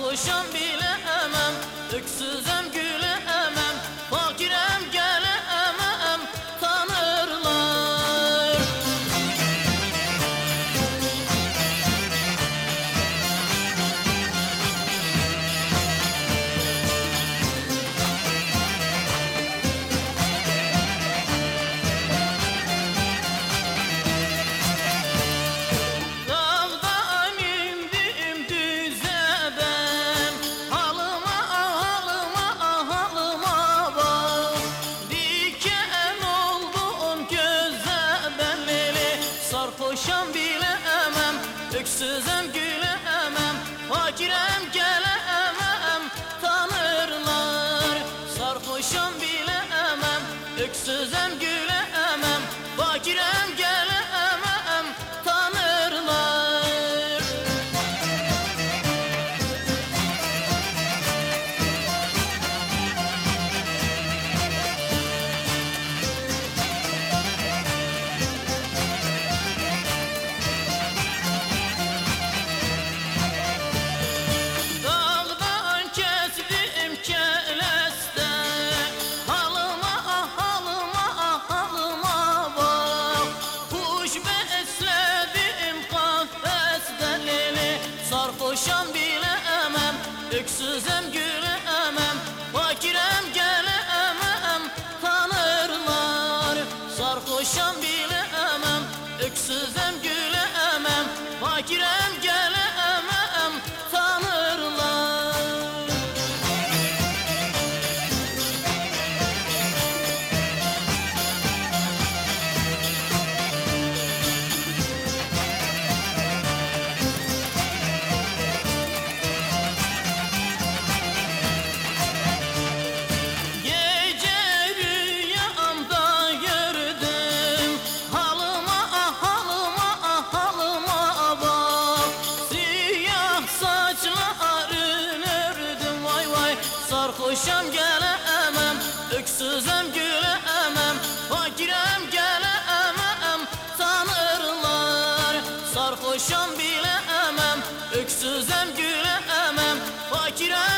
Sarhoşum bilemem, öksüzüm Sarhoşam bilemem Öksüzem gülemem Fakirem gelemem Tanırlar Sarhoşam bilemem Öksüzem gülemem Sarhoşam bilemem Öksüzem gülemem Fakirem gelemem Tanırlar. Sarhoşam bilemem Öksüzem gülemem Fakirem gelemem Sarhoşam gelemem. Öksüzem gülemem. Fakirem gelemem. Tanırlar. Sarhoşam bilemem. Öksüzem gülemem. Fakirem